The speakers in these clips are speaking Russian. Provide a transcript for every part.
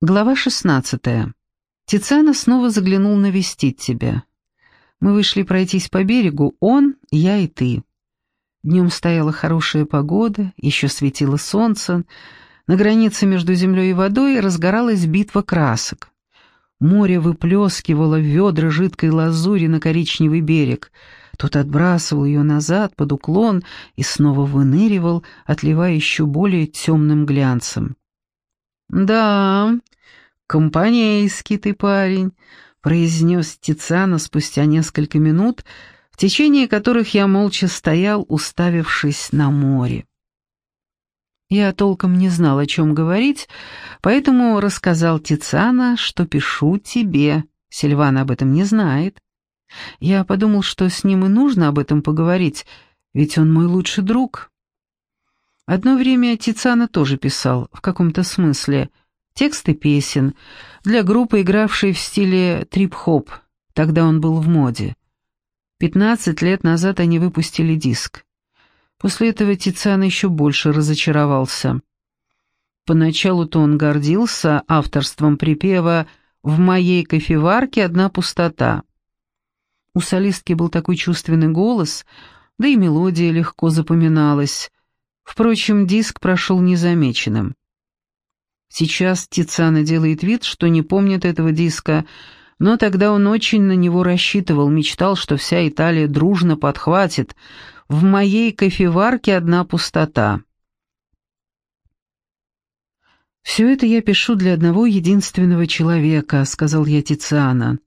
Глава 16. Тициана снова заглянул навестить тебя. Мы вышли пройтись по берегу, он, я и ты. Днем стояла хорошая погода, еще светило солнце, на границе между землей и водой разгоралась битва красок. Море выплескивало ведра жидкой лазури на коричневый берег. Тот отбрасывал ее назад под уклон и снова выныривал, отливая еще более темным глянцем. «Да, компанейский ты парень», — произнес Тициана спустя несколько минут, в течение которых я молча стоял, уставившись на море. Я толком не знал, о чем говорить, поэтому рассказал Тициана, что пишу тебе. Сильвана об этом не знает. Я подумал, что с ним и нужно об этом поговорить, ведь он мой лучший друг. Одно время Тициана тоже писал, в каком-то смысле, тексты песен для группы, игравшей в стиле трип-хоп. Тогда он был в моде. Пятнадцать лет назад они выпустили диск. После этого Тициан еще больше разочаровался. Поначалу-то он гордился авторством припева «В моей кофеварке одна пустота». У солистки был такой чувственный голос, да и мелодия легко запоминалась. Впрочем, диск прошел незамеченным. Сейчас Тициана делает вид, что не помнит этого диска, но тогда он очень на него рассчитывал, мечтал, что вся Италия дружно подхватит. «В моей кофеварке одна пустота». «Все это я пишу для одного единственного человека», — сказал я Тициана.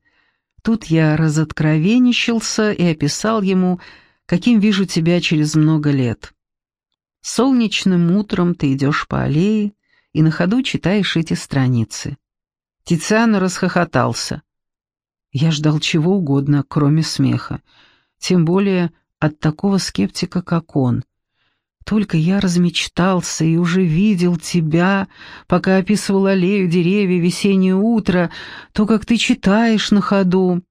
Тут я разоткровенничался и описал ему, каким вижу тебя через много лет. Солнечным утром ты идешь по аллее и на ходу читаешь эти страницы. Тициано расхохотался. Я ждал чего угодно, кроме смеха. Тем более от такого скептика, как он. Только я размечтался и уже видел тебя, пока описывал аллею, деревья, весеннее утро, то, как ты читаешь на ходу.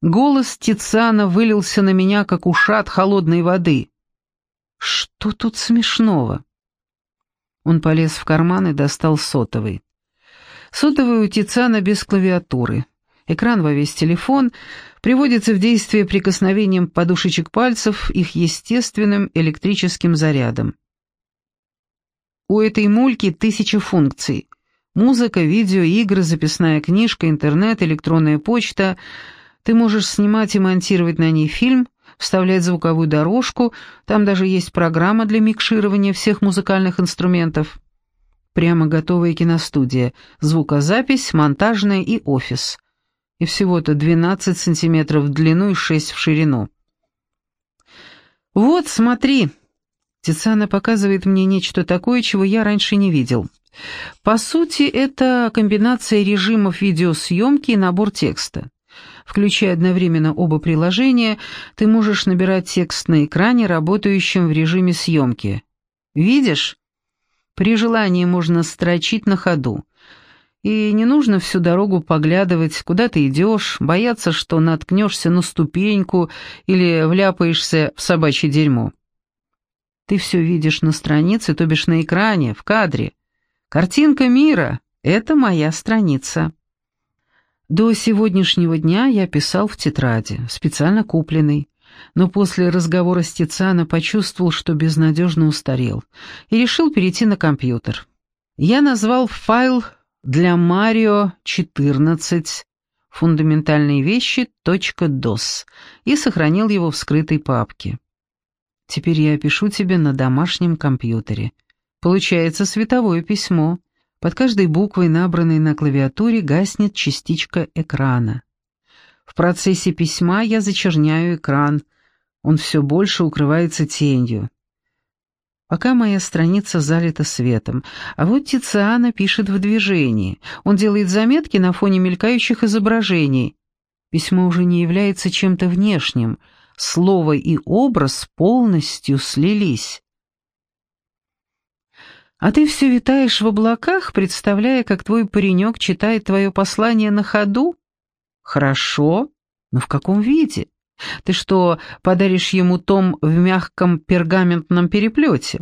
Голос Тициана вылился на меня, как ушат холодной воды. Что тут смешного? Он полез в карман и достал сотовый. Сотовый у Тициана без клавиатуры. Экран во весь телефон приводится в действие прикосновением подушечек пальцев их естественным электрическим зарядом. У этой мульки тысяча функций. Музыка, видео, игры, записная книжка, интернет, электронная почта. Ты можешь снимать и монтировать на ней фильм, вставлять звуковую дорожку, там даже есть программа для микширования всех музыкальных инструментов. Прямо готовая киностудия, звукозапись, монтажная и офис. И всего-то 12 сантиметров в длину и 6 в ширину. «Вот, смотри!» Тициана показывает мне нечто такое, чего я раньше не видел. По сути, это комбинация режимов видеосъемки и набор текста. Включая одновременно оба приложения, ты можешь набирать текст на экране, работающем в режиме съемки. Видишь? При желании можно строчить на ходу. И не нужно всю дорогу поглядывать, куда ты идешь, бояться, что наткнешься на ступеньку или вляпаешься в собачье дерьмо. Ты все видишь на странице, то бишь на экране, в кадре. Картинка мира — это моя страница. До сегодняшнего дня я писал в тетради, специально купленной, но после разговора с Тициано почувствовал, что безнадежно устарел, и решил перейти на компьютер. Я назвал файл для Марио 14 фундаментальные вещи .dos и сохранил его в скрытой папке. Теперь я пишу тебе на домашнем компьютере. Получается световое письмо — под каждой буквой, набранной на клавиатуре, гаснет частичка экрана. В процессе письма я зачерняю экран, он все больше укрывается тенью. Пока моя страница залита светом, а вот Тициана пишет в движении. Он делает заметки на фоне мелькающих изображений. Письмо уже не является чем-то внешним. Слово и образ полностью слились. А ты все витаешь в облаках, представляя, как твой паренек читает твое послание на ходу? Хорошо, но в каком виде? Ты что, подаришь ему том в мягком пергаментном переплете?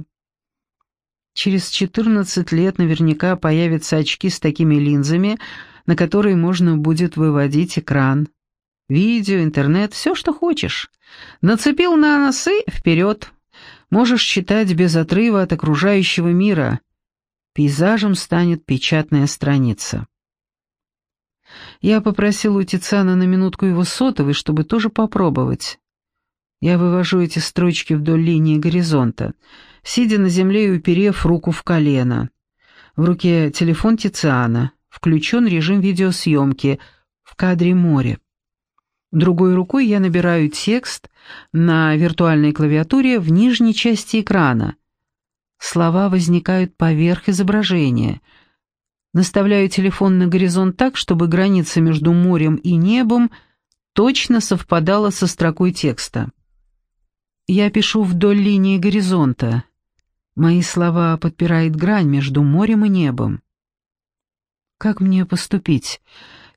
Через 14 лет наверняка появятся очки с такими линзами, на которые можно будет выводить экран. Видео, интернет, все, что хочешь. Нацепил на носы — вперед. Можешь читать без отрыва от окружающего мира. Пейзажем станет печатная страница. Я попросил у Тициана на минутку его сотовый, чтобы тоже попробовать. Я вывожу эти строчки вдоль линии горизонта, сидя на земле и уперев руку в колено. В руке телефон Тициана, включен режим видеосъемки, в кадре море. Другой рукой я набираю текст на виртуальной клавиатуре в нижней части экрана. Слова возникают поверх изображения. Наставляю телефон на горизонт так, чтобы граница между морем и небом точно совпадала со строкой текста. Я пишу вдоль линии горизонта. Мои слова подпирает грань между морем и небом. Как мне поступить?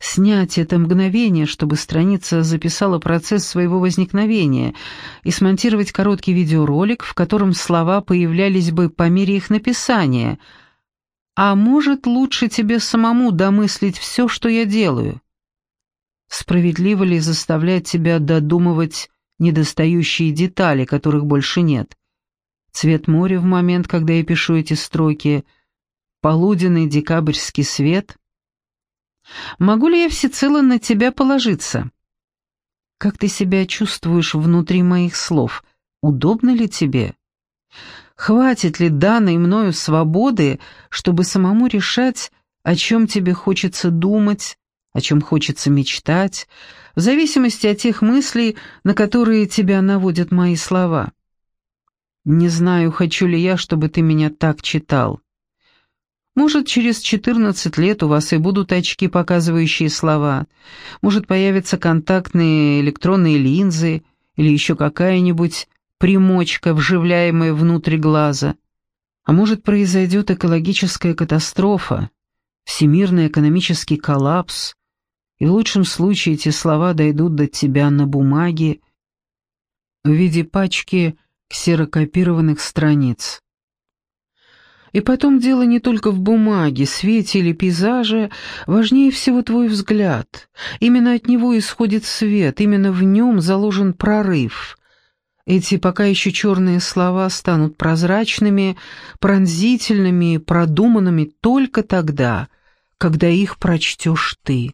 Снять это мгновение, чтобы страница записала процесс своего возникновения, и смонтировать короткий видеоролик, в котором слова появлялись бы по мере их написания. А может, лучше тебе самому домыслить все, что я делаю? Справедливо ли заставлять тебя додумывать недостающие детали, которых больше нет. Цвет моря в момент, когда я пишу эти строки, полуденный декабрьский свет. Могу ли я всецело на тебя положиться? Как ты себя чувствуешь внутри моих слов? Удобно ли тебе? Хватит ли данной мною свободы, чтобы самому решать, о чем тебе хочется думать, о чем хочется мечтать, в зависимости от тех мыслей, на которые тебя наводят мои слова. Не знаю, хочу ли я, чтобы ты меня так читал. Может, через 14 лет у вас и будут очки, показывающие слова. Может, появятся контактные электронные линзы или еще какая-нибудь примочка, вживляемая внутрь глаза. А может, произойдет экологическая катастрофа, всемирный экономический коллапс, и в лучшем случае эти слова дойдут до тебя на бумаге в виде пачки ксерокопированных страниц. И потом дело не только в бумаге, свете или пейзаже, важнее всего твой взгляд. Именно от него исходит свет, именно в нем заложен прорыв. Эти пока еще черные слова станут прозрачными, пронзительными, продуманными только тогда, когда их прочтешь ты.